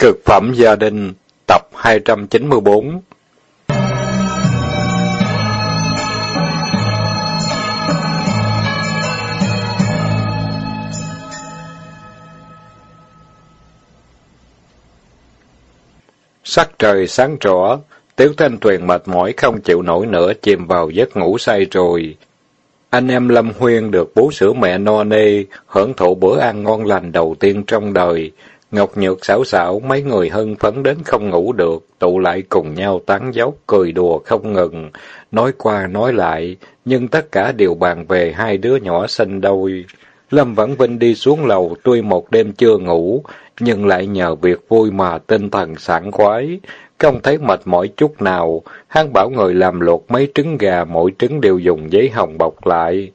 Cực phẩm gia đình, tập 294 Sắc trời sáng rõ, Tiếu Thanh Tuyền mệt mỏi không chịu nổi nữa chìm vào giấc ngủ say rồi. Anh em Lâm Huyên được bú sữa mẹ no nê, hưởng thụ bữa ăn ngon lành đầu tiên trong đời. Ngọc Nhược xảo xảo, mấy người hân phấn đến không ngủ được, tụ lại cùng nhau tán dốc, cười đùa không ngừng, nói qua nói lại, nhưng tất cả đều bàn về hai đứa nhỏ sinh đôi. Lâm Vãn Vinh đi xuống lầu, tuy một đêm chưa ngủ, nhưng lại nhờ việc vui mà tinh thần sảng khoái, không thấy mệt mỏi chút nào. Hắn bảo người làm luộc mấy trứng gà, mỗi trứng đều dùng giấy hồng bọc lại.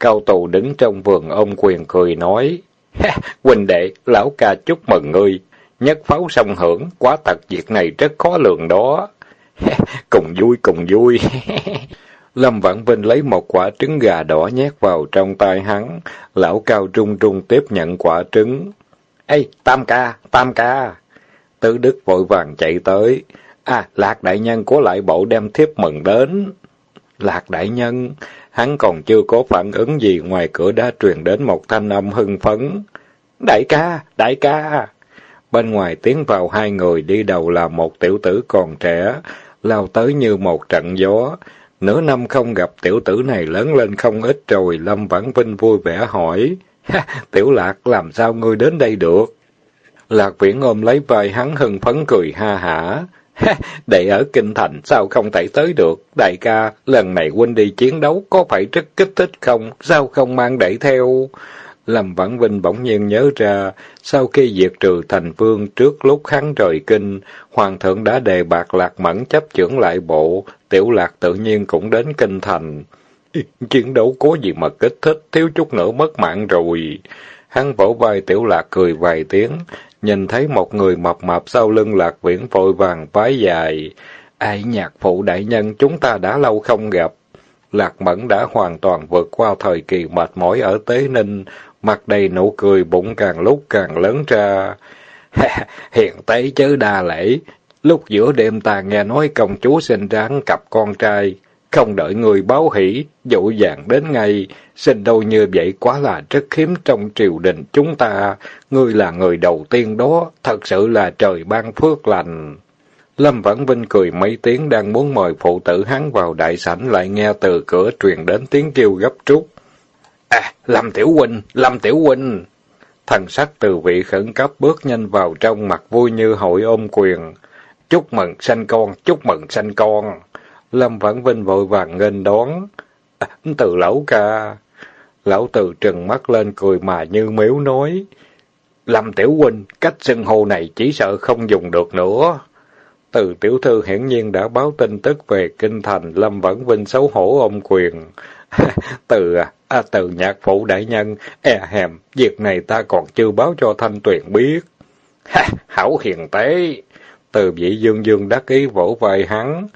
Cao tù đứng trong vườn ôm quyền cười nói, Huynh đệ, lão ca chúc mừng ngươi. Nhất pháo song hưởng, quá thật việc này rất khó lường đó. cùng vui, cùng vui. Lâm Vãn Vinh lấy một quả trứng gà đỏ nhét vào trong tay hắn. Lão cao trung trung tiếp nhận quả trứng. Ê, Tam ca, Tam ca. Tứ Đức vội vàng chạy tới. À, Lạc Đại Nhân của lại bộ đem thiếp mừng đến. Lạc Đại Nhân, hắn còn chưa có phản ứng gì ngoài cửa đã truyền đến một thanh âm hưng phấn. Đại ca, đại ca! Bên ngoài tiến vào hai người đi đầu là một tiểu tử còn trẻ, lao tới như một trận gió. Nửa năm không gặp tiểu tử này lớn lên không ít rồi, Lâm Vãn Vinh vui vẻ hỏi. tiểu lạc, làm sao ngươi đến đây được? Lạc viễn ôm lấy vai hắn hưng phấn cười ha hả. Để ở Kinh Thành sao không thể tới được? Đại ca, lần này huynh đi chiến đấu có phải rất kích thích không? Sao không mang đẩy theo? Lâm Vãn Vinh bỗng nhiên nhớ ra, sau khi diệt trừ thành vương trước lúc hắn rời kinh, Hoàng thượng đã đề bạc lạc mẫn chấp trưởng lại bộ, tiểu lạc tự nhiên cũng đến kinh thành. Chiến đấu có gì mà kích thích, thiếu chút nữa mất mạng rồi. Hắn vỗ vai tiểu lạc cười vài tiếng, nhìn thấy một người mập mạp sau lưng lạc viễn vội vàng vái dài. Ai nhạc phụ đại nhân chúng ta đã lâu không gặp. Lạc Mẫn đã hoàn toàn vượt qua thời kỳ mệt mỏi ở Tế Ninh, mặt đầy nụ cười bụng càng lúc càng lớn ra. Hiện tế chứ đa lễ, lúc giữa đêm ta nghe nói công chúa sinh ra cặp con trai, không đợi người báo hỷ, dỗ dàng đến ngay, sinh đâu như vậy quá là rất hiếm trong triều đình chúng ta, ngươi là người đầu tiên đó, thật sự là trời ban phước lành. Lâm Vãn Vinh cười mấy tiếng đang muốn mời phụ tử hắn vào đại sảnh lại nghe từ cửa truyền đến tiếng kêu gấp trúc. À, Lâm Tiểu Huynh, Lâm Tiểu Huynh! Thần sắc từ vị khẩn cấp bước nhanh vào trong mặt vui như hội ôm quyền. Chúc mừng sanh con, chúc mừng sanh con! Lâm Vãn Vinh vội vàng nghênh đón. À, từ lão ca! Lão từ trừng mắt lên cười mà như miếu nói. Lâm Tiểu Huynh, cách xưng hô này chỉ sợ không dùng được nữa. Từ tiểu thư hiển nhiên đã báo tin tức về kinh thành, Lâm Vãn Vinh xấu hổ ông quyền. từ à, à, từ nhạc phụ đại nhân, e hèm, việc này ta còn chưa báo cho Thanh Tuyền biết. Ha, hảo hiền tế. Từ vị dương dương đắc ý vỗ vai hắn.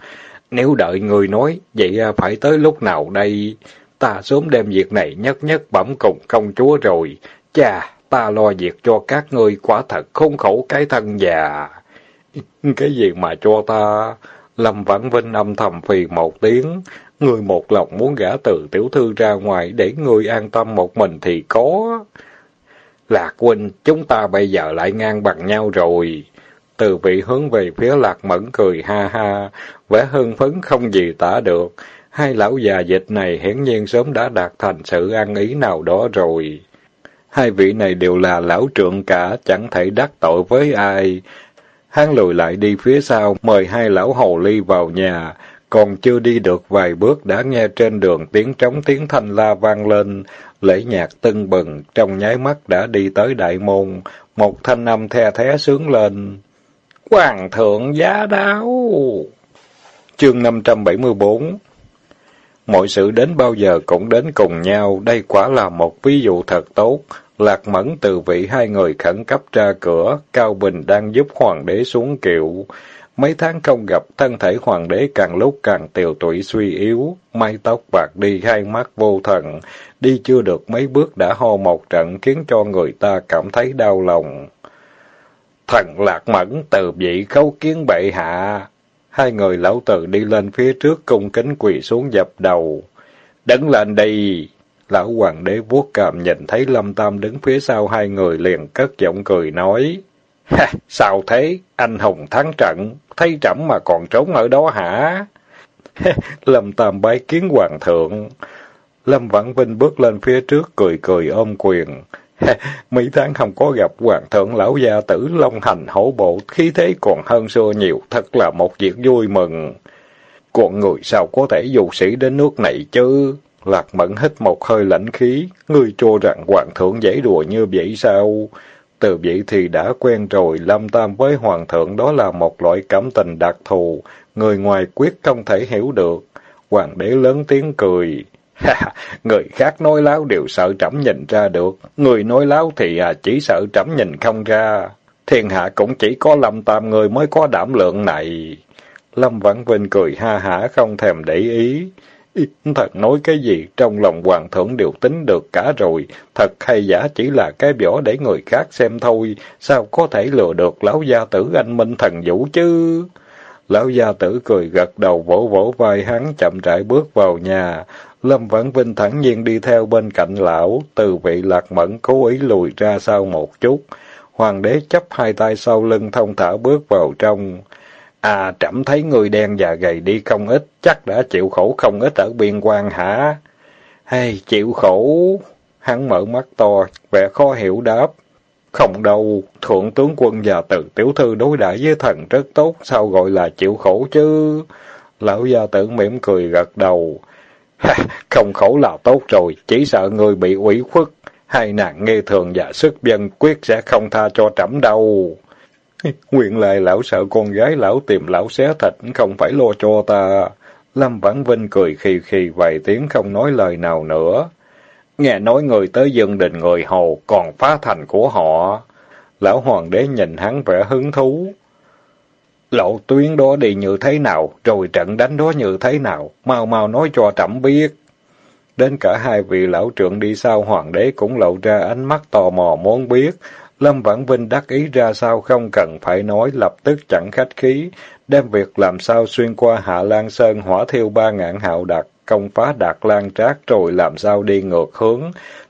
Nếu đợi người nói, vậy à, phải tới lúc nào đây? Ta sớm đem việc này nhất nhất bẩm cùng công chúa rồi. Chà, ta lo việc cho các ngươi quả thật khốn khổ cái thân già. Cái gì mà cho ta? Lâm Vãn Vinh âm thầm phì một tiếng. Người một lòng muốn gả từ tiểu thư ra ngoài để người an tâm một mình thì có. Lạc huynh, chúng ta bây giờ lại ngang bằng nhau rồi. Từ vị hướng về phía lạc mẫn cười ha ha, vẻ hưng phấn không gì tả được. Hai lão già dịch này hiển nhiên sớm đã đạt thành sự ăn ý nào đó rồi. Hai vị này đều là lão trượng cả, chẳng thể đắc tội với ai. Hắn lùi lại đi phía sau, mời hai lão hồ ly vào nhà. Còn chưa đi được vài bước đã nghe trên đường tiếng trống tiếng thanh la vang lên, lễ nhạc tưng bừng, trong nháy mắt đã đi tới đại môn, một thanh âm the thé sướng lên. Hoàng thượng giá đáo! Chương 574 Mọi sự đến bao giờ cũng đến cùng nhau, đây quả là một ví dụ thật tốt. Lạc Mẫn từ vị hai người khẩn cấp ra cửa, Cao Bình đang giúp hoàng đế xuống kiệu. Mấy tháng không gặp, thân thể hoàng đế càng lúc càng tiều tụy suy yếu, mái tóc bạc đi hai mắt vô thần, đi chưa được mấy bước đã ho một trận khiến cho người ta cảm thấy đau lòng thần lạc mẫn từ vị khấu kiến bệ hạ. Hai người lão tử đi lên phía trước cung kính quỳ xuống dập đầu. Đứng lên đi! Lão hoàng đế vuốt cằm nhìn thấy Lâm Tam đứng phía sau hai người liền cất giọng cười nói. Ha, sao thế? Anh hùng thắng trận, thấy trẫm mà còn trốn ở đó hả? Lâm Tam bái kiến hoàng thượng. Lâm Vãn Vinh bước lên phía trước cười cười ôm quyền. Mấy tháng không có gặp hoàng thượng lão gia tử long hành hổ bộ, khí thế còn hơn xưa nhiều, thật là một việc vui mừng. Còn người sao có thể dù sĩ đến nước này chứ? Lạc Mẫn hít một hơi lãnh khí, ngươi cho rằng hoàng thượng dễ đùa như vậy sao? Từ vậy thì đã quen rồi, Lâm Tam với hoàng thượng đó là một loại cảm tình đặc thù, người ngoài quyết không thể hiểu được. Hoàng đế lớn tiếng cười. Người khác nói láo đều sợ trẫm nhìn ra được, người nói láo thì à, chỉ sợ trẫm nhìn không ra. Thiên hạ cũng chỉ có Lâm Tam người mới có đảm lượng này. Lâm Vãn Vinh cười ha hả không thèm để ý. Thật nói cái gì, trong lòng hoàng thượng đều tính được cả rồi, thật hay giả chỉ là cái vỏ để người khác xem thôi, sao có thể lừa được lão gia tử anh minh thần vũ chứ? Lão gia tử cười gật đầu vỗ vỗ vai hắn chậm rãi bước vào nhà. Lâm Vãn Vinh thẳng nhiên đi theo bên cạnh lão, từ vị lạc mẫn cố ý lùi ra sau một chút. Hoàng đế chấp hai tay sau lưng thông thả bước vào trong. À, trẫm thấy người đen và gầy đi không ít, chắc đã chịu khổ không ít ở biên quan hả? Hay, chịu khổ? Hắn mở mắt to, vẻ khó hiểu đáp. Không đâu, thượng tướng quân và từ tiểu thư đối đãi với thần rất tốt, sao gọi là chịu khổ chứ? Lão gia tử mỉm cười gật đầu. Không khổ là tốt rồi, chỉ sợ người bị ủy khuất. Hai nàng nghe thường và sức dân quyết sẽ không tha cho trẫm đâu. Nguyện lại lão sợ con gái lão tìm lão xé thịt, không phải lo cho ta. Lâm Vãn Vinh cười khì khì vài tiếng không nói lời nào nữa. Nghe nói người tới dân đình người Hồ còn phá thành của họ. Lão hoàng đế nhìn hắn vẻ hứng thú. Lộ tuyến đó đi như thế nào, rồi trận đánh đó như thế nào, mau mau nói cho trẫm biết. Đến cả hai vị lão trưởng đi sau hoàng đế cũng lộ ra ánh mắt tò mò muốn biết. Lâm Vãn Vinh đắc ý ra sao không cần phải nói, lập tức chẳng khách khí, đem việc làm sao xuyên qua Hạ Lan Sơn hỏa thiêu ba ngạn hạo đặc, công phá Đạt Lan Trác rồi làm sao đi ngược hướng,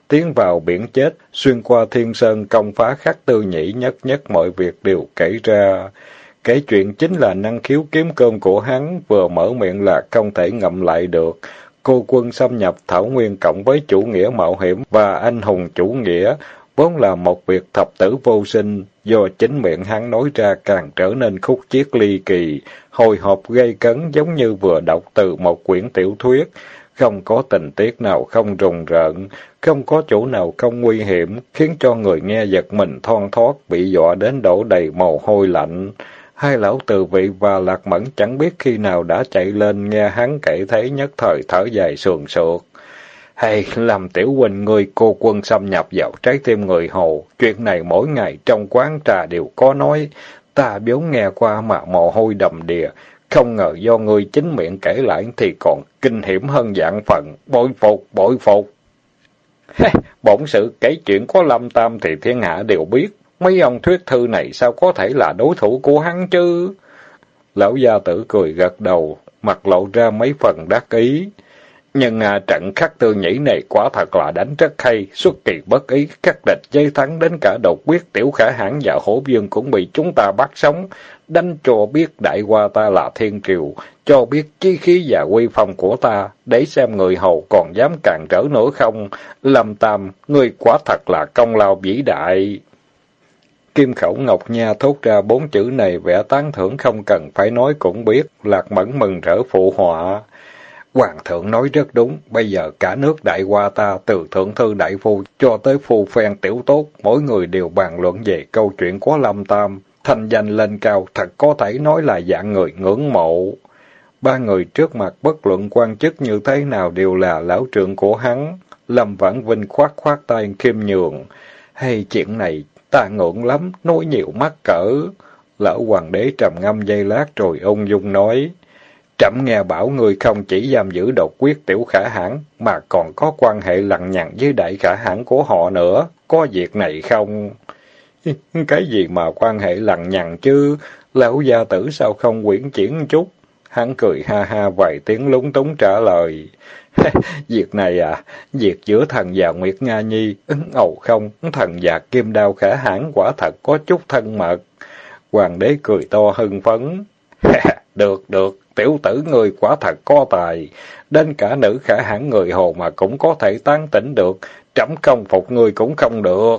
tiến vào biển chết, xuyên qua Thiên Sơn công phá khắc tư nhĩ nhất nhất mọi việc đều kể ra. Kể chuyện chính là năng khiếu kiếm cơm của hắn, vừa mở miệng là không thể ngậm lại được. Cô quân xâm nhập Thảo Nguyên cộng với chủ nghĩa mạo hiểm và anh hùng chủ nghĩa, vốn là một việc thập tử vô sinh, do chính miệng hắn nói ra càng trở nên khúc chiết ly kỳ, hồi hộp gây cấn giống như vừa đọc từ một quyển tiểu thuyết, không có tình tiết nào không rùng rợn, không có chỗ nào không nguy hiểm, khiến cho người nghe giật mình thon thót, bị dọa đến đổ đầy mồ hôi lạnh. Hai lão từ vị và lạc mẫn chẳng biết khi nào đã chạy lên nghe hắn kể thấy nhất thời thở dài sườn sượt. Hay làm tiểu huynh người cô quân xâm nhập vào trái tim người Hồ, chuyện này mỗi ngày trong quán trà đều có nói, ta vốn nghe qua mà mồ hôi đầm đìa, không ngờ do người chính miệng kể lại thì còn kinh hiểm hơn dạng phận, bội phục, bội phục. Bổn sự kể chuyện có lâm tam thì thiên hạ đều biết, mấy ông thuyết thư này sao có thể là đối thủ của hắn chứ? Lão gia tử cười gật đầu, mặt lộ ra mấy phần đắc ý. Nhưng à, trận khắc tư nhĩ này quả thật là đánh rất hay, xuất kỳ bất ý, các địch dây thắng đến cả độc quyết tiểu khả hãn và hổ dương cũng bị chúng ta bắt sống, đánh cho biết đại qua ta là thiên triều, cho biết chí khí và quy phong của ta, để xem người hầu còn dám càng trở nữa không. Lâm Tam, ngươi quả thật là công lao vĩ đại. Kim khẩu Ngọc Nha thốt ra bốn chữ này vẽ tán thưởng không cần phải nói cũng biết, lạc mẫn mừng rỡ phụ họa. Hoàng thượng nói rất đúng, bây giờ cả nước đại qua ta, từ thượng thư đại phu cho tới phu phen tiểu tốt, mỗi người đều bàn luận về câu chuyện của Lâm Tam. Thành danh lên cao, thật có thể nói là dạng người ngưỡng mộ. Ba người trước mặt bất luận quan chức như thế nào đều là lão trưởng của hắn. Lâm Vãn Vinh khoát khoát tay khiêm nhường. Hay chuyện này, ta ngượng lắm, nói nhiều mắc cỡ. Lão hoàng đế trầm ngâm giây lát rồi ung dung nói. Trẫm nghe bảo người không chỉ giam giữ độc quyết tiểu khả hãn, mà còn có quan hệ lằng nhằng với đại khả hãn của họ nữa. Có việc này không? cái gì mà quan hệ lằng nhằng chứ, lão gia tử sao không quyển chuyển chút? Hắn cười ha ha vài tiếng lúng túng trả lời. việc này à, việc giữa thần và Nguyệt Nga Nhi, ứng ầu không, thần và Kim Đao khả hãn quả thật có chút thân mật. Hoàng đế cười to hưng phấn. được, được, tiểu tử người quả thật có tài. Đến cả nữ khả hãn người hồ mà cũng có thể tán tỉnh được, trẫm không phục người cũng không được.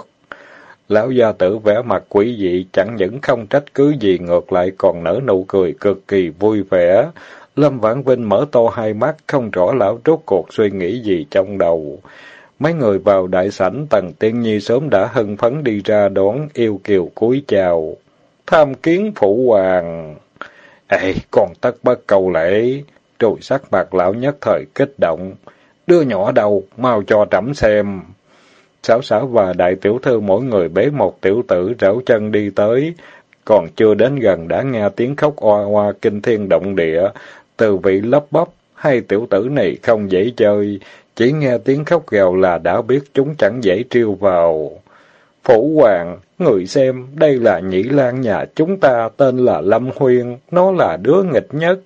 Lão gia tử vẻ mặt quỷ dị, chẳng những không trách cứ gì ngược lại còn nở nụ cười cực kỳ vui vẻ. Lâm Vãn Vinh mở to hai mắt, không rõ lão rốt cuộc suy nghĩ gì trong đầu. Mấy người vào đại sảnh, Tần Tiên Nhi sớm đã hân phấn đi ra đón, yêu kiều cúi chào. Tham kiến phụ hoàng. Ê, còn tất bất cầu lễ. Rồi sắc mặt lão nhất thời kích động. Đưa nhỏ đầu, mau cho trẫm xem. Sáu sáu và đại tiểu thư mỗi người bế một tiểu tử rảo chân đi tới. Còn chưa đến gần đã nghe tiếng khóc oa oa kinh thiên động địa. Từ vị lấp bắp, hai tiểu tử này không dễ chơi. Chỉ nghe tiếng khóc gào là đã biết chúng chẳng dễ triêu vào. Phủ hoàng, người xem, đây là nhĩ lan nhà chúng ta, tên là Lâm Huyên, nó là đứa nghịch nhất.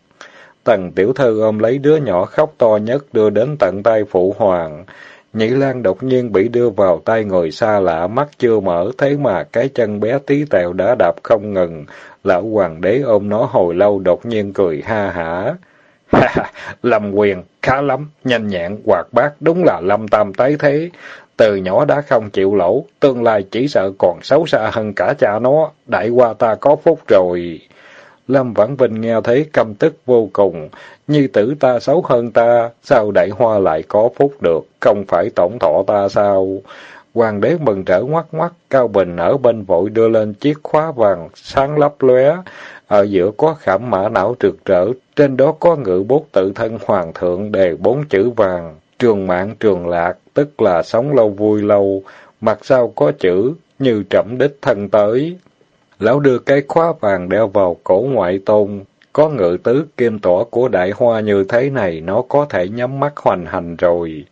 Tần tiểu thư ôm lấy đứa nhỏ khóc to nhất đưa đến tận tay phụ hoàng. Nhĩ Lan đột nhiên bị đưa vào tay người xa lạ, mắt chưa mở, thế mà cái chân bé tí tẹo đã đạp không ngừng. Lão hoàng đế ôm nó hồi lâu đột nhiên cười ha hả. Ha Lâm quyền, khá lắm, nhanh nhẹn, hoạt bát, đúng là Lâm Tam tái thế. Từ nhỏ đã không chịu lỗ, tương lai chỉ sợ còn xấu xa hơn cả cha nó, đại qua ta có phúc rồi. Lâm Vãn Vinh nghe thấy căm tức vô cùng, như tử ta xấu hơn ta, sao đại hoa lại có phúc được, không phải tổng thọ ta sao? Hoàng đế mừng trở ngoắt ngoắt, Cao Bình ở bên vội đưa lên chiếc khóa vàng sáng lấp lóe, ở giữa có khảm mã não trực trở, trên đó có ngự bút tự thân hoàng thượng đề bốn chữ vàng, trường mạng trường lạc, tức là sống lâu vui lâu, mặt sau có chữ như trẫm đích thân tới. Lão đưa cái khóa vàng đeo vào cổ ngoại tôn, có ngự tứ kim tỏa của đại hoa như thế này, nó có thể nhắm mắt hoành hành rồi.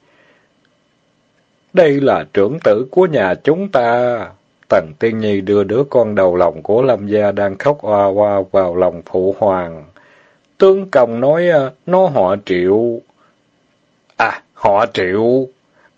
Đây là trưởng tử của nhà chúng ta. Tần Tiên Nhi đưa đứa con đầu lòng của Lâm Gia đang khóc oa oa vào lòng phụ hoàng. Tướng công nói à, nó họ triệu. À, họ triệu.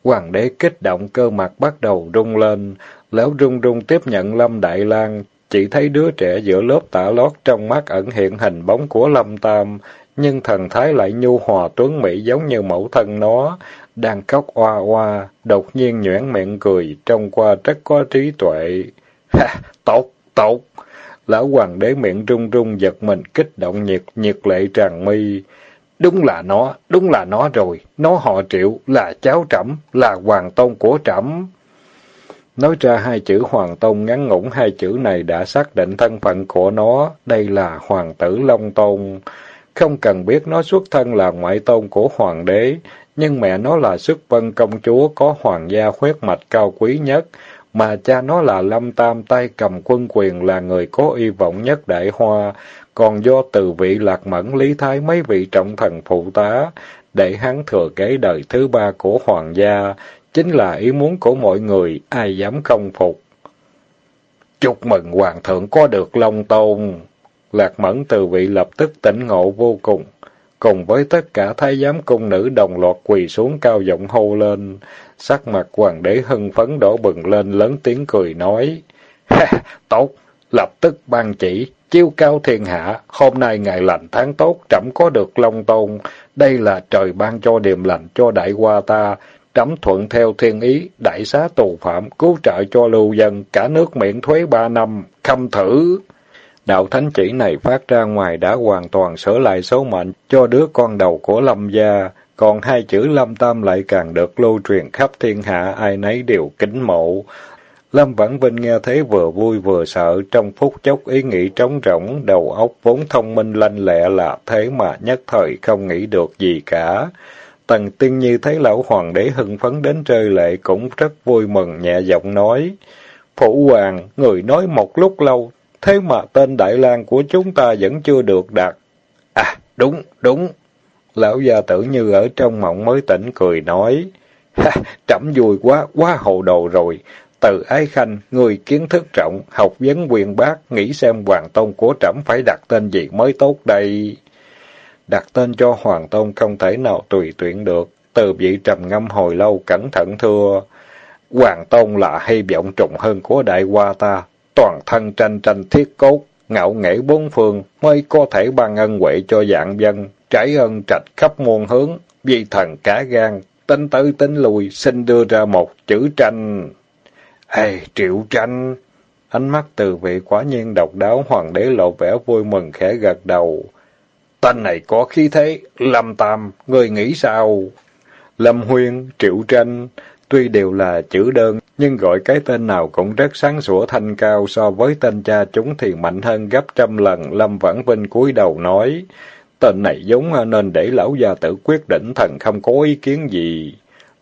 Hoàng đế kích động cơ mặt bắt đầu rung lên. Lão rung rung tiếp nhận Lâm Đại lang chỉ thấy đứa trẻ giữa lớp tả lót trong mắt ẩn hiện hình bóng của Lâm Tam, nhưng thần thái lại nhu hòa tuấn mỹ giống như mẫu thân nó, đang khóc oa oa, đột nhiên nhoẻn miệng cười, trông qua rất có trí tuệ. Ha, tốt, tốt! Lão hoàng đế miệng rung rung giật mình kích động nhiệt, nhiệt lệ tràn mi. Đúng là nó, đúng là nó rồi, nó họ triệu, là cháu trẫm, là hoàng tôn của trẫm. Nói ra hai chữ Hoàng Tôn ngắn ngủn hai chữ này đã xác định thân phận của nó, đây là Hoàng tử Long Tôn. Không cần biết nó xuất thân là ngoại tôn của Hoàng đế, nhưng mẹ nó là xuất vân công chúa có hoàng gia huyết mạch cao quý nhất, mà cha nó là Lâm Tam tay cầm quân quyền là người có y vọng nhất đại hoa, còn do từ vị lạc mẫn lý thái mấy vị trọng thần phụ tá, để hắn thừa kế đời thứ ba của hoàng gia, chính là ý muốn của mọi người, ai dám không phục. Chúc mừng hoàng thượng có được long tôn. Lạc mẫn từ vị lập tức tỉnh ngộ vô cùng, cùng với tất cả thái giám cung nữ đồng loạt quỳ xuống cao giọng hô lên. Sắc mặt hoàng đế hưng phấn đổ bừng lên lớn tiếng cười nói. Ha, tốt, lập tức ban chỉ, chiêu cao thiên hạ, hôm nay ngày lành tháng tốt, trẫm có được long tôn, đây là trời ban cho điềm lành cho đại qua ta, trẫm thuận theo thiên ý, đại xá tù phạm, cứu trợ cho lưu dân, cả nước miễn thuế ba năm, khâm thử. Đạo thánh chỉ này phát ra ngoài đã hoàn toàn sửa lại số mệnh cho đứa con đầu của Lâm gia, còn hai chữ Lâm Tam lại càng được lưu truyền khắp thiên hạ, ai nấy đều kính mộ. Lâm Vãn Vinh nghe thế vừa vui vừa sợ, trong phút chốc ý nghĩ trống rỗng, đầu óc vốn thông minh lanh lẹ là thế mà nhất thời không nghĩ được gì cả. Tần Tiên Nhi thấy lão hoàng đế hưng phấn đến rơi lệ cũng rất vui mừng nhẹ giọng nói. Phụ hoàng, người nói một lúc lâu, thế mà tên Đại lang của chúng ta vẫn chưa được đặt. À, đúng, đúng. Lão gia tử như ở trong mộng mới tỉnh cười nói. Ha, trẫm vui quá, quá hồ đồ rồi. Từ ái khanh, người kiến thức rộng, học vấn quyền bác, nghĩ xem hoàng tôn của trẫm phải đặt tên gì mới tốt đây. Đặt tên cho hoàng tôn không thể nào tùy tuyển được. Từ vị trầm ngâm hồi lâu cẩn thận thưa. Hoàng tôn là hy vọng trùng hơn của đại hoa ta, toàn thân tranh tranh thiết cốt, ngạo nghễ bốn phương, mới có thể ban ân huệ cho dạng dân, trải ân trạch khắp muôn hướng, vì thần cả gan, tính tới tính lui xin đưa ra một chữ tranh. Ê, triệu tranh! Ánh mắt từ vị quả nhiên độc đáo, hoàng đế lộ vẻ vui mừng khẽ gật đầu. Tên này có khí thế, Lâm Tam, người nghĩ sao? Lâm Huyên, Triệu Tranh, tuy đều là chữ đơn, nhưng gọi cái tên nào cũng rất sáng sủa thanh cao so với tên cha chúng thì mạnh hơn gấp trăm lần. Lâm Vãn Vinh cúi đầu nói, tên này giống à, nên để lão gia tử quyết định thần không có ý kiến gì.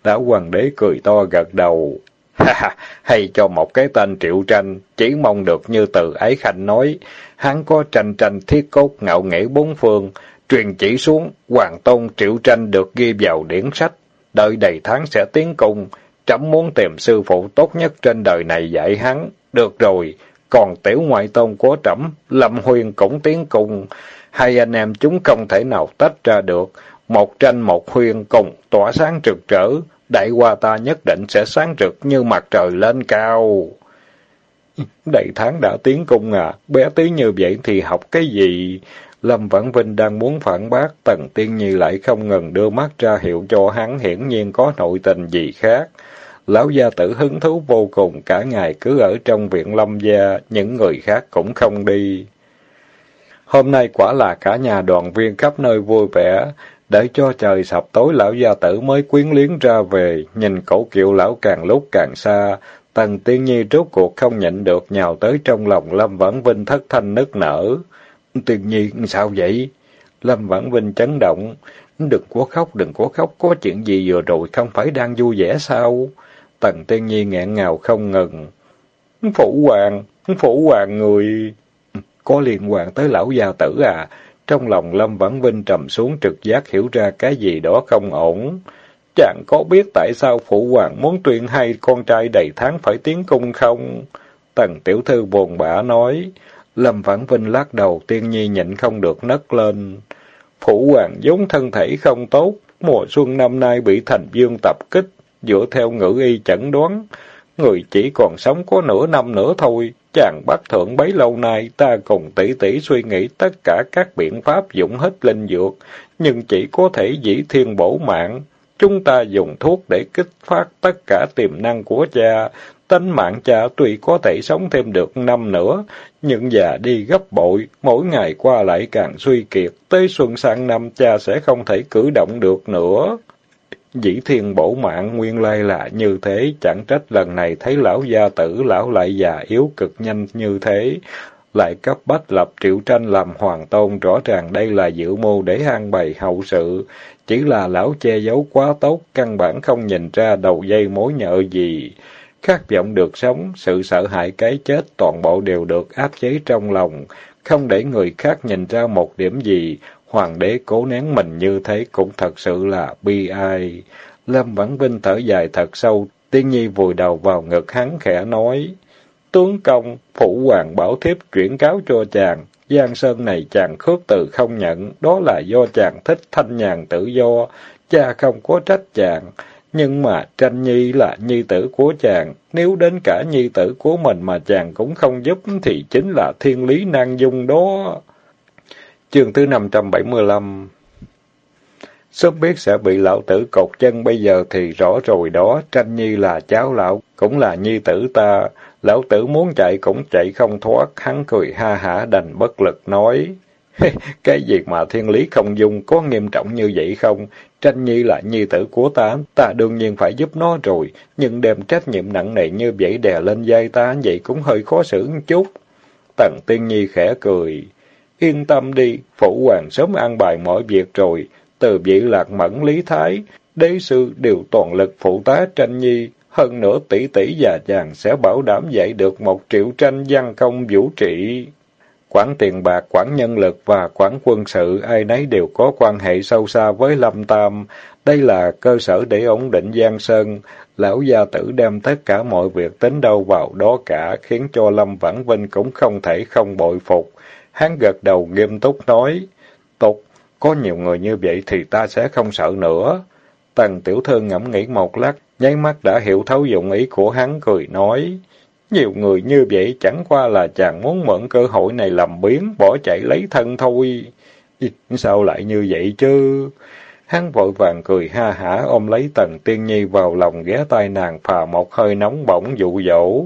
Lão hoàng đế cười to gật đầu. Ha ha, hay cho một cái tên triệu tranh, chỉ mong được như từ ấy khanh nói, hắn có tranh tranh thiết cốt ngạo nghễ bốn phương, truyền chỉ xuống, hoàng tôn triệu tranh được ghi vào điển sách, đợi đầy tháng sẽ tiến cung, trẫm muốn tìm sư phụ tốt nhất trên đời này dạy hắn, được rồi, còn tiểu ngoại tôn của trẫm, Lâm Huyền cũng tiến cung, hai anh em chúng không thể nào tách ra được, một tranh một huyền cùng tỏa sáng rực rỡ, đại qua ta nhất định sẽ sáng rực như mặt trời lên cao. Đầy tháng đã tiến cung à, bé tí như vậy thì học cái gì? Lâm Vãn Vinh đang muốn phản bác, Tần Tiên Nhi lại không ngừng đưa mắt ra hiệu cho hắn hiển nhiên có nội tình gì khác. Lão gia tử hứng thú vô cùng, cả ngày cứ ở trong viện Lâm gia, những người khác cũng không đi. Hôm nay quả là cả nhà đoàn viên khắp nơi vui vẻ, để cho trời sập tối lão gia tử mới quyến liếng ra về, nhìn cổ kiệu lão càng lúc càng xa, Tần Tiên Nhi rốt cuộc không nhịn được nhào tới trong lòng Lâm Vãn Vinh thất thanh nức nở. Tiên Nhi, sao vậy? Lâm Vãn Vinh chấn động. Đừng có khóc, đừng có khóc, có chuyện gì vừa rồi không phải đang vui vẻ sao? Tần Tiên Nhi nghẹn ngào không ngừng. Phụ hoàng, phụ hoàng người... Có liên quan tới lão gia tử à? Trong lòng Lâm Vãn Vinh trầm xuống trực giác hiểu ra cái gì đó không ổn. Chàng có biết tại sao phụ hoàng muốn tuyên hai con trai đầy tháng phải tiến cung không? Tần tiểu thư buồn bã nói. Lâm Vãn Vinh lắc đầu tiên nhi nhịn không được nấc lên. phủ hoàng vốn thân thể không tốt, mùa xuân năm nay bị thành dương tập kích, dựa theo ngữ y chẩn đoán. Người chỉ còn sống có nửa năm nữa thôi, chàng bắt thượng bấy lâu nay, ta cùng tỷ tỷ suy nghĩ tất cả các biện pháp dụng hết linh dược, nhưng chỉ có thể dĩ thiên bổ mạng. Chúng ta dùng thuốc để kích phát tất cả tiềm năng của cha, Tính mạng cha tuy có thể sống thêm được năm nữa, nhưng già đi gấp bội, mỗi ngày qua lại càng suy kiệt, tới xuân sang năm cha sẽ không thể cử động được nữa. Dĩ thiên bổ mạng nguyên lai là như thế, chẳng trách lần này thấy lão gia tử lão lại già yếu cực nhanh như thế. Lại cấp bách lập triệu tranh làm hoàng tôn, rõ ràng đây là dự mưu để an bày hậu sự. Chỉ là lão che giấu quá tốt, căn bản không nhìn ra đầu dây mối nhợ gì. Khát vọng được sống, sự sợ hãi cái chết toàn bộ đều được áp chế trong lòng, không để người khác nhìn ra một điểm gì. Hoàng đế cố nén mình như thế cũng thật sự là bi ai. Lâm Vãn Vinh thở dài thật sâu, tiên nhi vùi đầu vào ngực hắn khẽ nói. Tướng công, phụ hoàng bảo thiếp chuyển cáo cho chàng, Giang Sơn này chàng khước từ không nhận, đó là do chàng thích thanh nhàn tự do, cha không có trách chàng. Nhưng mà tranh nhi là nhi tử của chàng, nếu đến cả nhi tử của mình mà chàng cũng không giúp thì chính là thiên lý nan dung đó. Chương thứ 575 Sớm biết sẽ bị lão tử cột chân bây giờ thì rõ rồi đó, tranh nhi là cháu lão, cũng là nhi tử ta, lão tử muốn chạy cũng chạy không thoát, hắn cười ha hả đành bất lực nói. cái việc mà thiên lý không dung có nghiêm trọng như vậy không? Tranh Nhi là nhi tử của ta, ta đương nhiên phải giúp nó rồi, nhưng đem trách nhiệm nặng nề như vậy đè lên vai ta, vậy cũng hơi khó xử chút. Tần Tiên Nhi khẽ cười. Yên tâm đi, phụ hoàng sớm an bài mọi việc rồi, từ vị lạc mẫn lý thái, đế sư đều toàn lực phụ tá tranh nhi, hơn nữa tỷ tỷ già chàng sẽ bảo đảm dạy được một triệu tranh văn công vũ trị quản tiền bạc, quản nhân lực và quản quân sự, ai nấy đều có quan hệ sâu xa với Lâm Tam. Đây là cơ sở để ổn định Giang Sơn. Lão gia tử đem tất cả mọi việc tính đâu vào đó cả, khiến cho Lâm Vãn Vinh cũng không thể không bội phục. Hắn gật đầu nghiêm túc nói, Tục, có nhiều người như vậy thì ta sẽ không sợ nữa. Tần tiểu thư ngẫm nghĩ một lát, nháy mắt đã hiểu thấu dụng ý của hắn cười nói. Nhiều người như vậy chẳng qua là chàng muốn mượn cơ hội này làm biến, bỏ chạy lấy thân thôi. Sao lại như vậy chứ? Hắn vội vàng cười ha hả ôm lấy Tần Tiên Nhi vào lòng ghé tai nàng phà một hơi nóng bỏng dụ dỗ.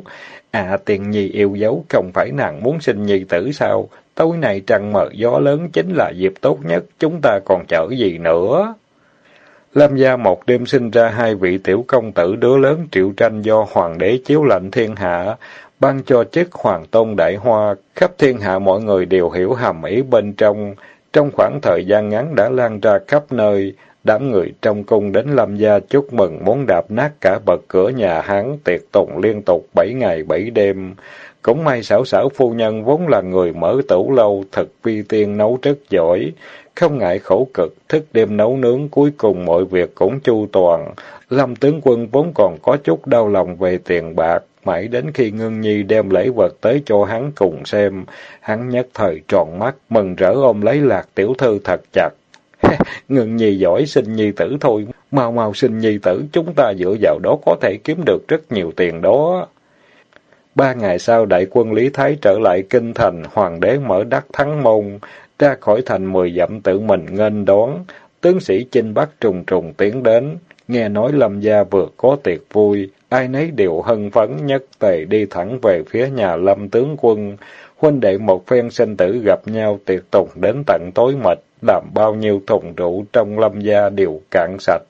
À Tiên Nhi yêu dấu không phải nàng muốn sinh nhi tử sao? Tối nay trăng mờ gió lớn chính là dịp tốt nhất, chúng ta còn chờ gì nữa? Lâm gia một đêm sinh ra hai vị tiểu công tử đứa lớn triệu tranh do hoàng đế chiếu lệnh thiên hạ, ban cho chức hoàng tôn đại hoa, khắp thiên hạ mọi người đều hiểu hàm ý bên trong. Trong khoảng thời gian ngắn đã lan ra khắp nơi, đám người trong cung đến Lâm gia chúc mừng muốn đạp nát cả bậc cửa nhà hắn, tiệc tùng liên tục bảy ngày bảy đêm. Cũng may xảo xảo phu nhân vốn là người mở tủ lâu, thật vi tiên nấu rất giỏi. Không ngại khổ cực, thức đêm nấu nướng, cuối cùng mọi việc cũng chu toàn. Lâm tướng quân vốn còn có chút đau lòng về tiền bạc, mãi đến khi Ngân Nhi đem lễ vật tới cho hắn cùng xem. Hắn nhất thời tròn mắt, mừng rỡ ôm lấy lạc tiểu thư thật chặt. Ngân Nhi giỏi sinh nhi tử thôi, mau mau sinh nhi tử, chúng ta dựa vào đó có thể kiếm được rất nhiều tiền đó. Ba ngày sau đại quân Lý Thái trở lại kinh thành, hoàng đế mở đắc thắng môn, ra khỏi thành mười dặm tự mình nghênh đón, tướng sĩ chinh bắc trùng trùng tiến đến, nghe nói Lâm gia vừa có tiệc vui, ai nấy đều hân phấn nhất tề đi thẳng về phía nhà Lâm tướng quân, huynh đệ một phen sinh tử gặp nhau tiệc tùng đến tận tối mịt, làm bao nhiêu thùng rượu trong Lâm gia đều cạn sạch.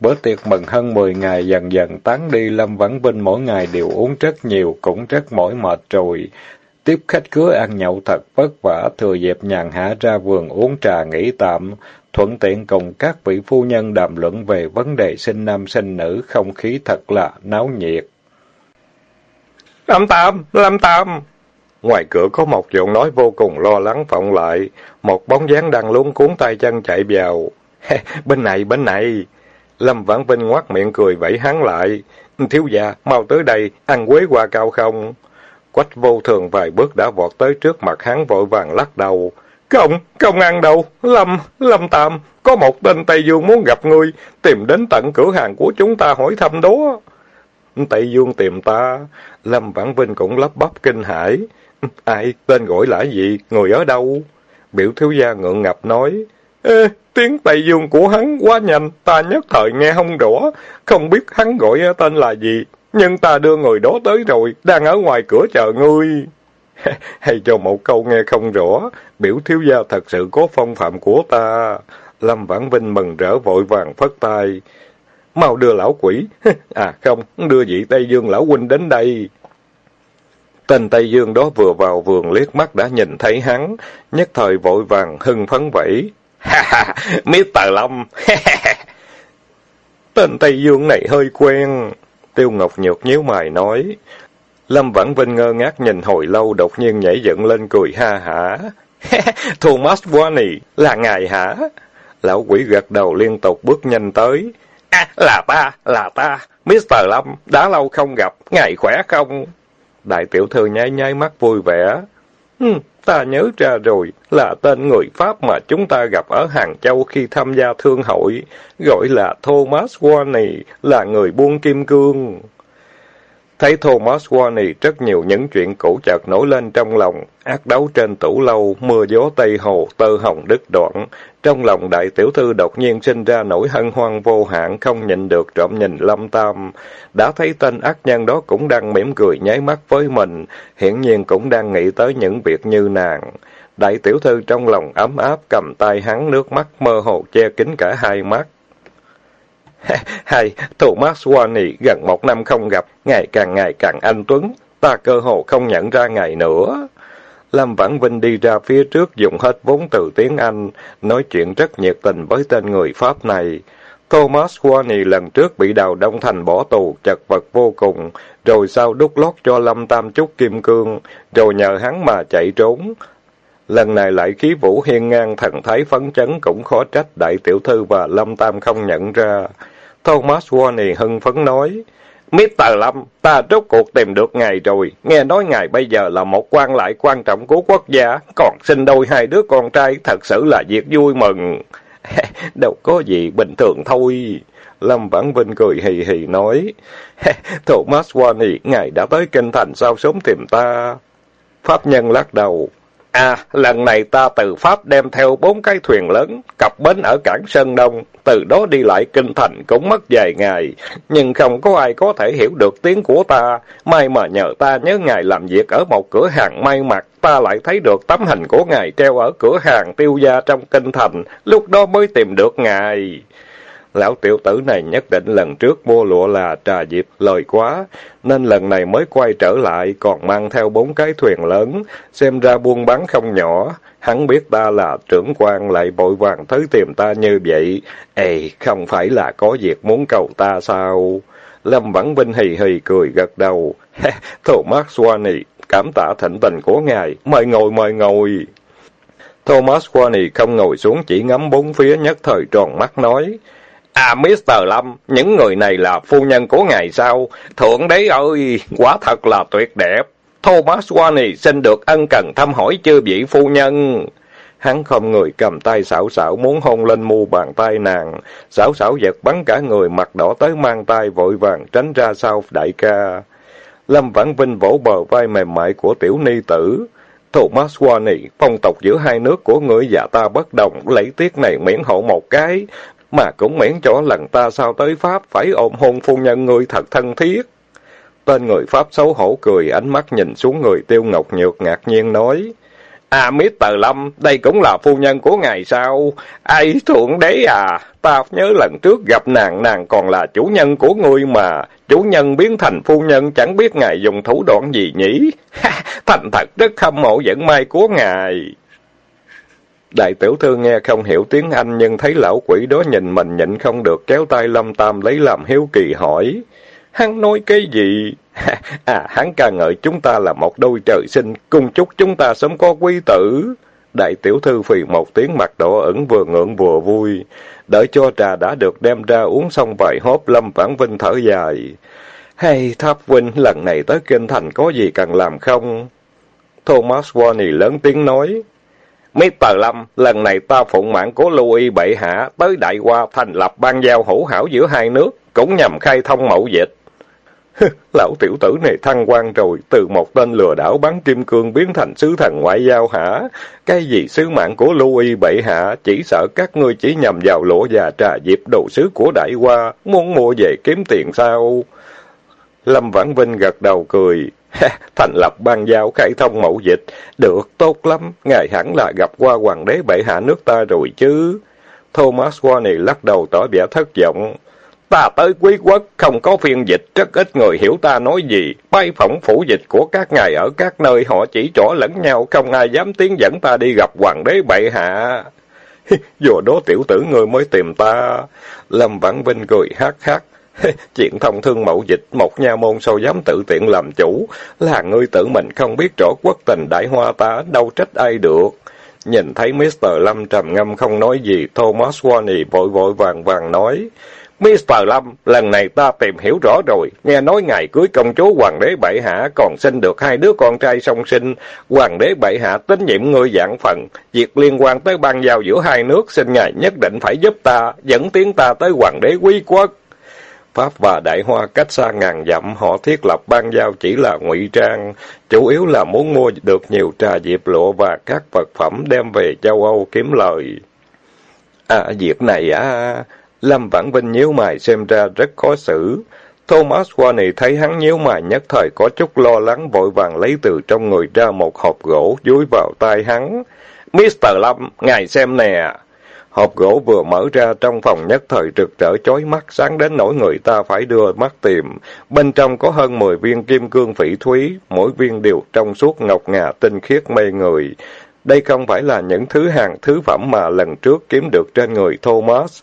Bữa tiệc mừng hơn mười ngày dần dần tán đi, Lâm Vãn Vinh mỗi ngày đều uống rất nhiều, cũng rất mỏi mệt rồi. Tiếp khách cưới ăn nhậu thật vất vả, thừa dịp nhàn hạ ra vườn uống trà nghỉ tạm, thuận tiện cùng các vị phu nhân đàm luận về vấn đề sinh nam sinh nữ, không khí thật là náo nhiệt. Lâm Tam! Lâm Tam! Ngoài cửa có một giọng nói vô cùng lo lắng vọng lại, một bóng dáng đang luống cuốn tay chân chạy vào. bên này, bên này! Lâm Vãn Vinh ngoát miệng cười vẫy hắn lại. Thiếu gia, mau tới đây, ăn quế qua cao không? Quách vô thường vài bước đã vọt tới trước mặt hắn vội vàng lắc đầu. Không, không ăn đâu. Lâm, Lâm Tam, có một tên Tây Dương muốn gặp ngươi, tìm đến tận cửa hàng của chúng ta hỏi thăm đó. Tây Dương tìm ta. Lâm Vãn Vinh cũng lắp bắp kinh hãi. Ai, tên gọi là gì, người ở đâu? Biểu thiếu gia ngượng ngập nói. Ê, tiếng Tây Dương của hắn quá nhanh, ta nhất thời nghe không rõ, không biết hắn gọi tên là gì, nhưng ta đưa người đó tới rồi, đang ở ngoài cửa chờ ngươi. Hay cho một câu nghe không rõ, biểu thiếu gia thật sự có phong phạm của ta. Lâm Vãn Vinh mừng rỡ vội vàng phất tay. Mau đưa lão quỷ. À không, đưa vị Tây Dương lão huynh đến đây. Tên Tây Dương đó vừa vào vườn liếc mắt đã nhìn thấy hắn, nhất thời vội vàng hưng phấn vẫy. Ha ha, Mr. Lâm. Tên Tây Dương này hơi quen. Tiêu Ngọc Nhược nhíu mày nói. Lâm Vãn Vinh ngơ ngác nhìn hồi lâu đột nhiên nhảy dựng lên cười ha hả. Thomas Wani, là ngài hả? Lão quỷ gật đầu liên tục bước nhanh tới. À, là ta, là ta, Mr. Lâm, đã lâu không gặp, ngài khỏe không? Đại tiểu thư nháy nháy mắt vui vẻ. Hừm, ta nhớ ra rồi, là tên người Pháp mà chúng ta gặp ở Hàng Châu khi tham gia thương hội, gọi là Thomas Warney, là người buôn kim cương. Thấy Thomas Warney rất nhiều những chuyện cũ chợt nổi lên trong lòng, ác đấu trên tủ lâu, mưa gió Tây Hồ, tơ hồng đứt đoạn. Trong lòng đại tiểu thư đột nhiên sinh ra nỗi hân hoan vô hạn, không nhịn được trộm nhìn Lâm Tam. Đã thấy tên ác nhân đó cũng đang mỉm cười nháy mắt với mình, hiển nhiên cũng đang nghĩ tới những việc như nàng. Đại tiểu thư trong lòng ấm áp cầm tay hắn nước mắt mơ hồ che kín cả hai mắt. Hay, thủ Warney gần một năm không gặp, ngày càng ngày càng anh tuấn, ta cơ hồ không nhận ra ngày nữa. Lâm Vãn Vinh đi ra phía trước dùng hết vốn từ tiếng Anh, nói chuyện rất nhiệt tình với tên người Pháp này. Thomas Warney lần trước bị đào đông thành bỏ tù, chật vật vô cùng, rồi sau đút lót cho Lâm Tam chút kim cương, rồi nhờ hắn mà chạy trốn. Lần này lại khí vũ hiên ngang thần thái phấn chấn cũng khó trách đại tiểu thư và Lâm Tam không nhận ra. Thomas Warney hưng phấn nói, Mr. Lâm, ta rốt cuộc tìm được ngài rồi. Nghe nói ngài bây giờ là một quan lại quan trọng của quốc gia, còn sinh đôi hai đứa con trai, thật sự là việc vui mừng. Đâu có gì, bình thường thôi. Lâm Vãn Vinh cười hì hì nói, Thomas Wani, ngài đã tới kinh thành sao sớm tìm ta? Pháp nhân lắc đầu, À, lần này ta từ Pháp đem theo bốn cái thuyền lớn, cập bến ở cảng Sơn Đông, từ đó đi lại kinh thành cũng mất vài ngày, nhưng không có ai có thể hiểu được tiếng của ta. May mà nhờ ta nhớ ngài làm việc ở một cửa hàng may mặc, ta lại thấy được tấm hình của ngài treo ở cửa hàng tiêu gia trong kinh thành, lúc đó mới tìm được ngài. Lão tiểu tử này nhất định lần trước mua lụa là trà dịp lời quá, nên lần này mới quay trở lại, còn mang theo bốn cái thuyền lớn, xem ra buôn bán không nhỏ. Hắn biết ta là trưởng quan lại vội vàng tới tìm ta như vậy. Ê, không phải là có việc muốn cầu ta sao? Lâm Vãn Vinh hì hì cười gật đầu. Thomas Swanee, cảm tạ thịnh tình của ngài, mời ngồi mời ngồi. Thomas Swanee không ngồi xuống chỉ ngắm bốn phía nhất thời tròn mắt nói. À, Mr. Lâm, những người này là phu nhân của ngài sao? Thượng đế ơi, quả thật là tuyệt đẹp. Thomas Wani xin được ân cần thăm hỏi chư vị phu nhân. Hắn không người cầm tay xảo xảo muốn hôn lên mu bàn tay nàng. Xảo xảo giật bắn cả người mặt đỏ tới mang tay vội vàng tránh ra sau đại ca. Lâm Vãn Vinh vỗ bờ vai mềm mại của tiểu ni tử. Thomas Wani, phong tộc giữa hai nước của người và ta bất đồng, lấy tiếc này miễn hộ một cái, mà cũng miễn cho lần ta sao tới Pháp phải ôm hôn phu nhân ngươi thật thân thiết. Tên người Pháp xấu hổ cười, ánh mắt nhìn xuống người tiêu ngọc nhược ngạc nhiên nói. À, Mr. Lâm, đây cũng là phu nhân của ngài sao? Ai thượng đế à, ta nhớ lần trước gặp nàng, nàng còn là chủ nhân của ngươi mà. Chủ nhân biến thành phu nhân, chẳng biết ngài dùng thủ đoạn gì nhỉ? Thành thật rất hâm mộ dẫn may của ngài. Đại tiểu thư nghe không hiểu tiếng Anh nhưng thấy lão quỷ đó nhìn mình nhịn không được kéo tay Lâm Tam lấy làm hiếu kỳ hỏi. Hắn nói cái gì? à, hắn ca ngợi chúng ta là một đôi trời sinh, cùng chúc chúng ta sớm có quý tử. Đại tiểu thư phì một tiếng mặt đỏ ẩn vừa ngượng vừa vui. Đợi cho trà đã được đem ra uống xong vài hốp Lâm Vãn Vinh thở dài. Hay Tháp Vinh lần này tới Kinh Thành có gì cần làm không? Thomas Warney lớn tiếng nói. Mr. Lâm, lần này ta phụng mạng của Louis Bệ Hạ tới Đại Hoa thành lập ban giao hữu hảo giữa hai nước, cũng nhằm khai thông mậu dịch. Lão tiểu tử này thăng quan rồi, từ một tên lừa đảo bắn kim cương biến thành sứ thần ngoại giao hả? Cái gì sứ mạng của Louis Bệ Hạ, chỉ sợ các ngươi chỉ nhằm vào lỗ và trà dịp đồ sứ của Đại Hoa, muốn mua về kiếm tiền sao? Lâm Vãn Vinh gật đầu cười. Thành lập ban giao khai thông mậu dịch. Được, tốt lắm. Ngài hẳn là gặp qua hoàng đế bệ hạ nước ta rồi chứ. Thomas Warney lắc đầu tỏ vẻ thất vọng. Ta tới quý quốc, không có phiên dịch, rất ít người hiểu ta nói gì. Bay phỏng phủ dịch của các ngài ở các nơi họ chỉ trỏ lẫn nhau, không ai dám tiến dẫn ta đi gặp hoàng đế bệ hạ. Dù đó tiểu tử người mới tìm ta. Lâm Vãn Vinh cười hát hát. Chuyện thông thương mậu dịch, một nha môn sao dám tự tiện làm chủ, là ngươi tự mình không biết rõ quốc tình đại hoa ta, đâu trách ai được. Nhìn thấy Mr. Lâm trầm ngâm không nói gì, Thomas Warney vội vội vàng vàng nói, Mr. Lâm, lần này ta tìm hiểu rõ rồi, nghe nói ngày cưới công chúa Hoàng đế Bệ Hạ còn sinh được hai đứa con trai song sinh. Hoàng đế Bệ Hạ tín nhiệm ngươi dạng phần, việc liên quan tới ban giao giữa hai nước xin ngài nhất định phải giúp ta, dẫn tiến ta tới Hoàng đế quý quốc. Pháp và Đại Hoa cách xa ngàn dặm, họ thiết lập ban giao chỉ là ngụy trang, chủ yếu là muốn mua được nhiều trà diệp lụa và các vật phẩm đem về châu Âu kiếm lời. À, việc này á... Lâm Vãn Vinh nhíu mày xem ra rất khó xử. Thomas Warney thấy hắn nhíu mày nhất thời có chút lo lắng vội vàng lấy từ trong người ra một hộp gỗ dúi vào tay hắn. Mr. Lâm, ngài xem nè. Hộp gỗ vừa mở ra trong phòng nhất thời trực trở chói mắt sáng đến nỗi người ta phải đưa mắt tìm. Bên trong có hơn 10 viên kim cương phỉ thúy, mỗi viên đều trong suốt ngọc ngà tinh khiết mê người. Đây không phải là những thứ hàng thứ phẩm mà lần trước kiếm được trên người Thomas,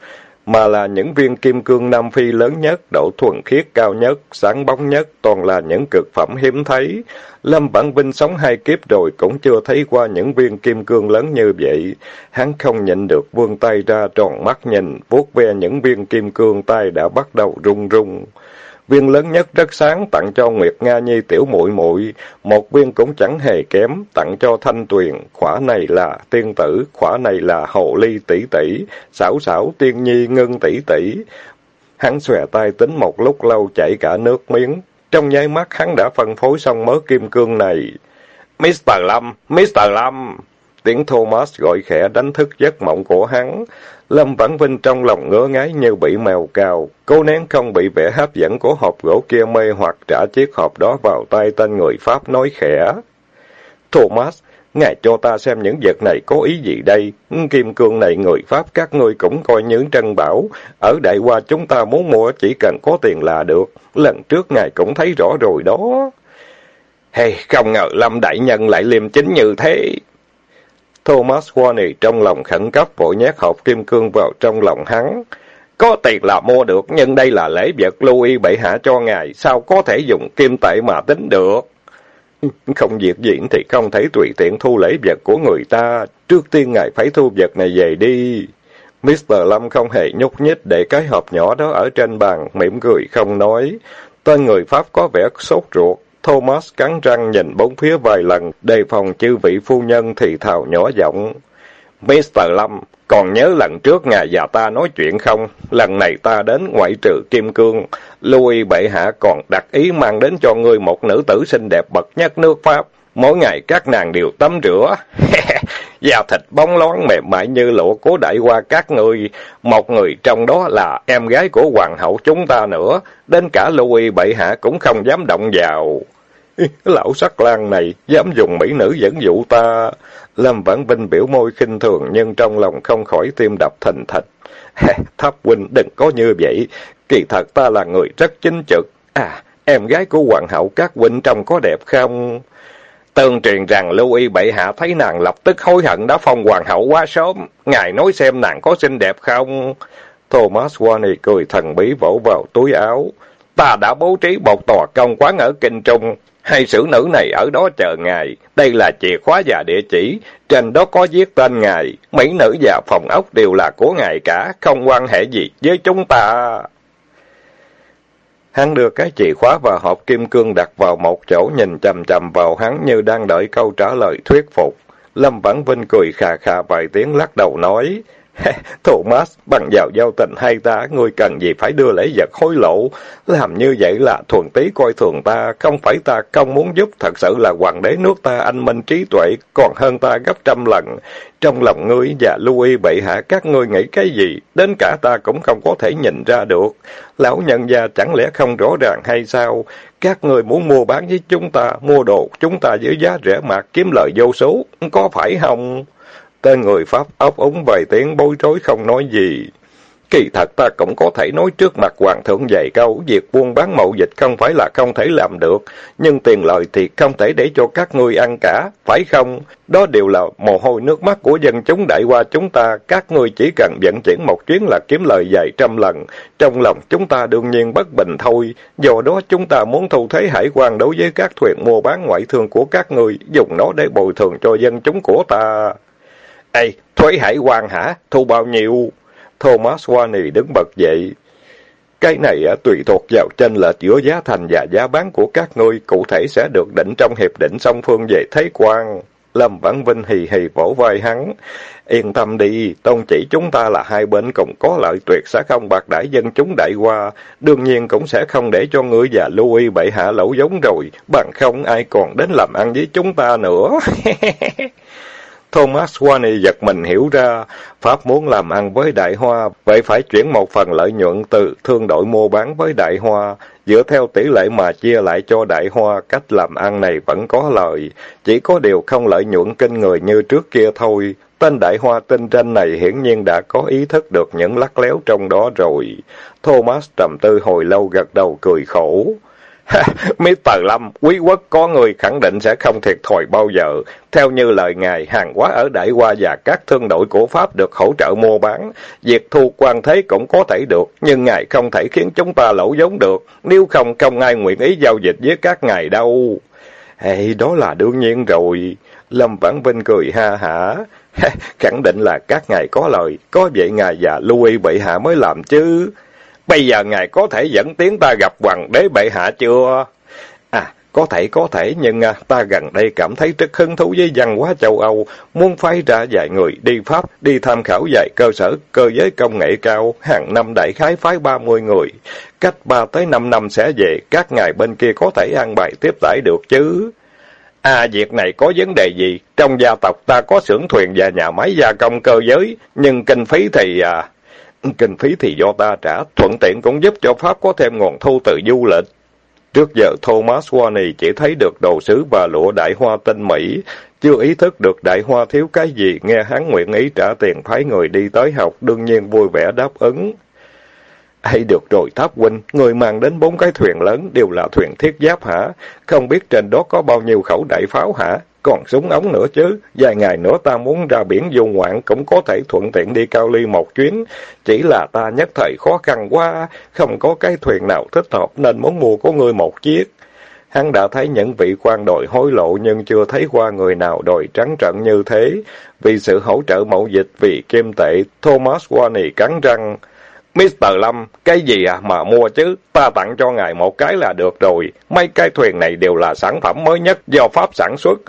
mà là những viên kim cương Nam Phi lớn nhất, độ thuần khiết cao nhất, sáng bóng nhất, toàn là những cực phẩm hiếm thấy. Lâm Vãn Vinh sống hai kiếp rồi cũng chưa thấy qua những viên kim cương lớn như vậy. Hắn không nhịn được vươn tay ra tròn mắt nhìn, vuốt ve những viên kim cương tay đã bắt đầu run run. Viên lớn nhất rất sáng tặng cho Nguyệt Nga Nhi tiểu muội muội, một viên cũng chẳng hề kém tặng cho Thanh Tuyền, khỏa này là tiên tử, khỏa này là hồ ly tỷ tỷ, xảo xảo tiên nhi ngân tỷ tỷ. Hắn xòe tay tính một lúc lâu chảy cả nước miếng, trong nháy mắt hắn đã phân phối xong mớ kim cương này. Mr. Lâm, Mr. Lâm! Tiếng Thomas gọi khẽ đánh thức giấc mộng của hắn. Lâm Vãn Vinh trong lòng ngỡ ngáy như bị mèo cào, cố nén không bị vẻ hấp dẫn của hộp gỗ kia mê hoặc trả chiếc hộp đó vào tay tên người Pháp nói khẽ. Thomas, ngài cho ta xem những vật này có ý gì đây? Kim cương này người Pháp các ngươi cũng coi như trân bảo. Ở Đại Hoa chúng ta muốn mua chỉ cần có tiền là được. Lần trước ngài cũng thấy rõ rồi đó. Hey, không ngờ Lâm Đại Nhân lại liêm chính như thế. Thomas Warney trong lòng khẩn cấp vội nhét hộp kim cương vào trong lòng hắn. Có tiền là mua được, nhưng đây là lễ vật Louis bệ hạ cho ngài, sao có thể dùng kim tệ mà tính được? Không việc diễn thì không thể tùy tiện thu lễ vật của người ta, trước tiên ngài phải thu vật này về đi. Mr. Lâm không hề nhúc nhích để cái hộp nhỏ đó ở trên bàn, mỉm cười không nói. Tên người Pháp có vẻ sốt ruột, Thomas cắn răng nhìn bốn phía vài lần, đề phòng chư vị phu nhân thì thào nhỏ giọng. Mr. Lâm, còn nhớ lần trước ngài và ta nói chuyện không? Lần này ta đến ngoại trừ Kim Cương, Louis bệ hạ còn đặt ý mang đến cho ngươi một nữ tử xinh đẹp bậc nhất nước Pháp. Mỗi ngày các nàng đều tắm rửa. da thịt bóng loáng mềm mại như lụa cố đại qua các người. Một người trong đó là em gái của hoàng hậu chúng ta nữa. Đến cả Louis bệ hạ cũng không dám động vào. Lão sắc lang này dám dùng mỹ nữ dẫn dụ ta. Lâm Vãn Vinh biểu môi khinh thường nhưng trong lòng không khỏi tim đập thình thịch. Tháp huynh đừng có như vậy. Kỳ thật ta là người rất chính trực. À, em gái của hoàng hậu các huynh trông có đẹp không? Tương truyền rằng Lưu Y bệ hạ thấy nàng lập tức hối hận đã phong hoàng hậu quá sớm. Ngài nói xem nàng có xinh đẹp không? Thomas Warney cười thần bí vỗ vào túi áo. Ta đã bố trí một tòa công quán ở Kinh Trung. Hai sử nữ này ở đó chờ ngài. Đây là chìa khóa và địa chỉ. Trên đó có viết tên ngài. Mỹ nữ và phòng ốc đều là của ngài cả. Không quan hệ gì với chúng ta. Hắn đưa cái chìa khóa và hộp kim cương đặt vào một chỗ nhìn chầm chầm vào hắn như đang đợi câu trả lời thuyết phục. Lâm Vãn Vinh cười khà khà vài tiếng lắc đầu nói. Thomas, bằng vào giao tình hai ta, ngươi cần gì phải đưa lễ vật hối lộ. Làm như vậy là thuần tí coi thường ta, không phải ta không muốn giúp, thật sự là hoàng đế nước ta anh minh trí tuệ, còn hơn ta gấp trăm lần. Trong lòng ngươi và Louis bệ hạ các ngươi nghĩ cái gì, đến cả ta cũng không có thể nhìn ra được. Lão nhân gia chẳng lẽ không rõ ràng hay sao? Các ngươi muốn mua bán với chúng ta, mua đồ chúng ta với giá rẻ mạt kiếm lợi vô số, có phải không? Tên người Pháp ấp úng vài tiếng bối rối không nói gì. Kỳ thật ta cũng có thể nói trước mặt hoàng thượng dạy câu, việc buôn bán mậu dịch không phải là không thể làm được, nhưng tiền lợi thì không thể để cho các ngươi ăn cả, phải không? Đó đều là mồ hôi nước mắt của dân chúng đại qua chúng ta, các ngươi chỉ cần vận chuyển một chuyến là kiếm lời vài trăm lần, trong lòng chúng ta đương nhiên bất bình thôi, do đó chúng ta muốn thu thế hải quan đối với các thuyền mua bán ngoại thương của các ngươi, dùng nó để bồi thường cho dân chúng của ta. Ê, thuế hải quan hả? Thu bao nhiêu? Thomas Wani đứng bật dậy. Cái này tùy thuộc vào trên lệch giữa giá thành và giá bán của các ngươi, cụ thể sẽ được định trong hiệp định song phương về thế quan. Lâm Vãn Vinh hì hì vỗ vai hắn. Yên tâm đi, tôn chỉ chúng ta là hai bên cùng có lợi tuyệt sẽ không bạc đãi dân chúng đại qua. Đương nhiên cũng sẽ không để cho ngươi và Louis bậy hạ lẩu giống rồi, bằng không ai còn đến làm ăn với chúng ta nữa. Thomas Wayne giật mình hiểu ra, Pháp muốn làm ăn với Đại Hoa, vậy phải chuyển một phần lợi nhuận từ thương đội mua bán với Đại Hoa, dựa theo tỷ lệ mà chia lại cho Đại Hoa, cách làm ăn này vẫn có lợi, chỉ có điều không lợi nhuận kinh người như trước kia thôi. Tên Đại Hoa tinh tranh này hiển nhiên đã có ý thức được những lắc léo trong đó rồi. Thomas trầm tư hồi lâu gật đầu cười khổ. Mr. Lâm, quý quốc có người khẳng định sẽ không thiệt thòi bao giờ. Theo như lời ngài, hàng hóa ở Đại Hoa và các thương đội của Pháp được hỗ trợ mua bán. Việc thu quan thế cũng có thể được, nhưng ngài không thể khiến chúng ta lỗ vốn được. Nếu không, không ai nguyện ý giao dịch với các ngài đâu. Hey, đó là đương nhiên rồi. Lâm Vãn Vinh cười ha hả. khẳng định là các ngài có lời, có vậy ngài và Louis bệ hạ mới làm chứ. Bây giờ ngài có thể dẫn tiếng ta gặp hoàng đế bệ hạ chưa? À, có thể, có thể, nhưng à, ta gần đây cảm thấy rất hứng thú với văn hóa châu Âu, muốn phái ra vài người đi Pháp, đi tham khảo dạy cơ sở cơ giới công nghệ cao, hàng năm đại khái phái 30 người. Cách 3 tới 5 năm sẽ về, các ngài bên kia có thể ăn bài tiếp đãi được chứ. À, việc này có vấn đề gì? Trong gia tộc ta có xưởng thuyền và nhà máy gia công cơ giới, nhưng kinh phí thì... À, Kinh phí thì do ta trả, thuận tiện cũng giúp cho Pháp có thêm nguồn thu từ du lịch. Trước giờ Thomas Warney chỉ thấy được đồ sứ và lụa đại hoa tinh Mỹ, chưa ý thức được đại hoa thiếu cái gì, nghe hắn nguyện ý trả tiền phái người đi tới học, đương nhiên vui vẻ đáp ứng. Hay được rồi Tháp huynh, người mang đến bốn cái thuyền lớn đều là thuyền thiết giáp hả? Không biết trên đó có bao nhiêu khẩu đại pháo hả? Còn súng ống nữa chứ, vài ngày nữa ta muốn ra biển du ngoạn cũng có thể thuận tiện đi Cao Ly một chuyến. Chỉ là ta nhất thời khó khăn quá, không có cái thuyền nào thích hợp nên muốn mua của ngươi một chiếc. Hắn đã thấy những vị quan đòi hối lộ nhưng chưa thấy qua người nào đòi trắng trận như thế. Vì sự hỗ trợ mậu dịch vì kim tệ, Thomas Warney cắn răng. Mr. Lâm, cái gì à mà mua chứ? Ta tặng cho ngài một cái là được rồi. Mấy cái thuyền này đều là sản phẩm mới nhất do Pháp sản xuất.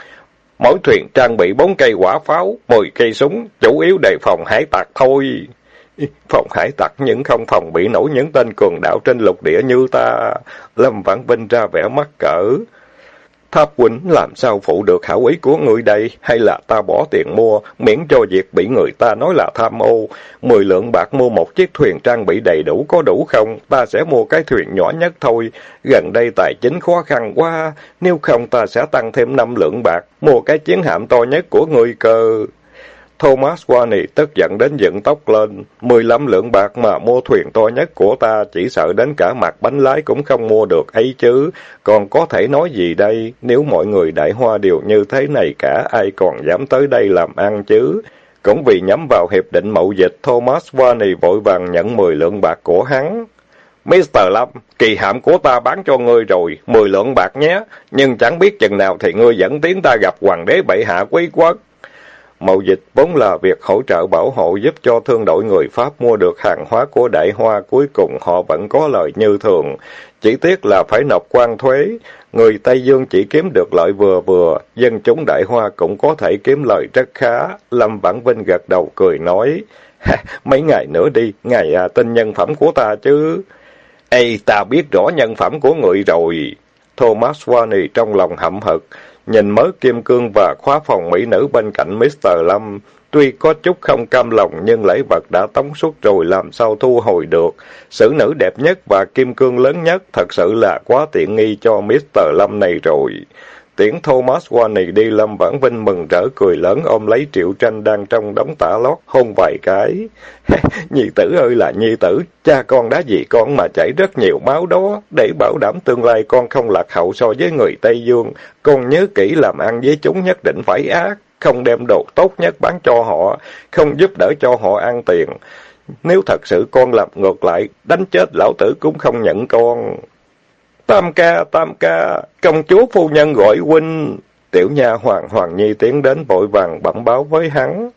Mỗi thuyền trang bị bốn cây quả pháo, mười cây súng, chủ yếu đề phòng hải tặc thôi. Phòng hải tặc nhưng không phòng bị nổi những tên cường đạo trên lục địa như ta. Lâm Vãn Vinh ra vẻ mắc cỡ. Tháp Quỳnh làm sao phụ được hảo ý của người đây, hay là ta bỏ tiền mua, miễn cho việc bị người ta nói là tham ô. Mười lượng bạc mua một chiếc thuyền trang bị đầy đủ có đủ không? Ta sẽ mua cái thuyền nhỏ nhất thôi. Gần đây tài chính khó khăn quá, nếu không ta sẽ tăng thêm năm lượng bạc, mua cái chiến hạm to nhất của người cơ. Thomas Warney tức giận đến dựng tóc lên. Mười lăm lượng bạc mà mua thuyền to nhất của ta, chỉ sợ đến cả mặt bánh lái cũng không mua được ấy chứ. Còn có thể nói gì đây? Nếu mọi người đại hoa đều như thế này cả, ai còn dám tới đây làm ăn chứ? Cũng vì nhắm vào hiệp định mậu dịch, Thomas Warney vội vàng nhận mười lượng bạc của hắn. Mr. Lâm, kỳ hạm của ta bán cho ngươi rồi, mười lượng bạc nhé, nhưng chẳng biết chừng nào thì ngươi dẫn tiến ta gặp hoàng đế bệ hạ quý quốc. Mậu dịch vốn là việc hỗ trợ bảo hộ giúp cho thương đội người Pháp mua được hàng hóa của Đại Hoa, cuối cùng họ vẫn có lợi như thường. Chỉ tiếc là phải nộp quan thuế. Người Tây Dương chỉ kiếm được lợi vừa vừa, dân chúng Đại Hoa cũng có thể kiếm lợi rất khá. Lâm Vãn Vinh gật đầu cười nói, mấy ngày nữa đi, ngày à, tin nhân phẩm của ta chứ. Ê, ta biết rõ nhân phẩm của người rồi. Thomas Warney trong lòng hậm hực. Nhìn mớ kim cương và khóa phòng mỹ nữ bên cạnh Mr. Lâm, tuy có chút không cam lòng nhưng lễ vật đã tống suốt rồi làm sao thu hồi được. Sử nữ đẹp nhất và kim cương lớn nhất thật sự là quá tiện nghi cho Mr. Lâm này rồi. Tiễn Thomas Warney đi Lâm Vãn Vinh mừng rỡ cười lớn ôm lấy Triệu Tranh đang trong đống tả lót, hôn vài cái. nhi tử ơi là nhi tử, cha con đã vì con mà chảy rất nhiều máu đó, để bảo đảm tương lai con không lạc hậu so với người Tây Dương. Con nhớ kỹ làm ăn với chúng nhất định phải ác, không đem đồ tốt nhất bán cho họ, không giúp đỡ cho họ ăn tiền. Nếu thật sự con làm ngược lại, đánh chết lão tử cũng không nhận con. Tam ca, tam ca, công chúa phu nhân gọi huynh. Tiểu nha hoàng hoàng nhi tiến đến vội vàng bẩm báo với hắn.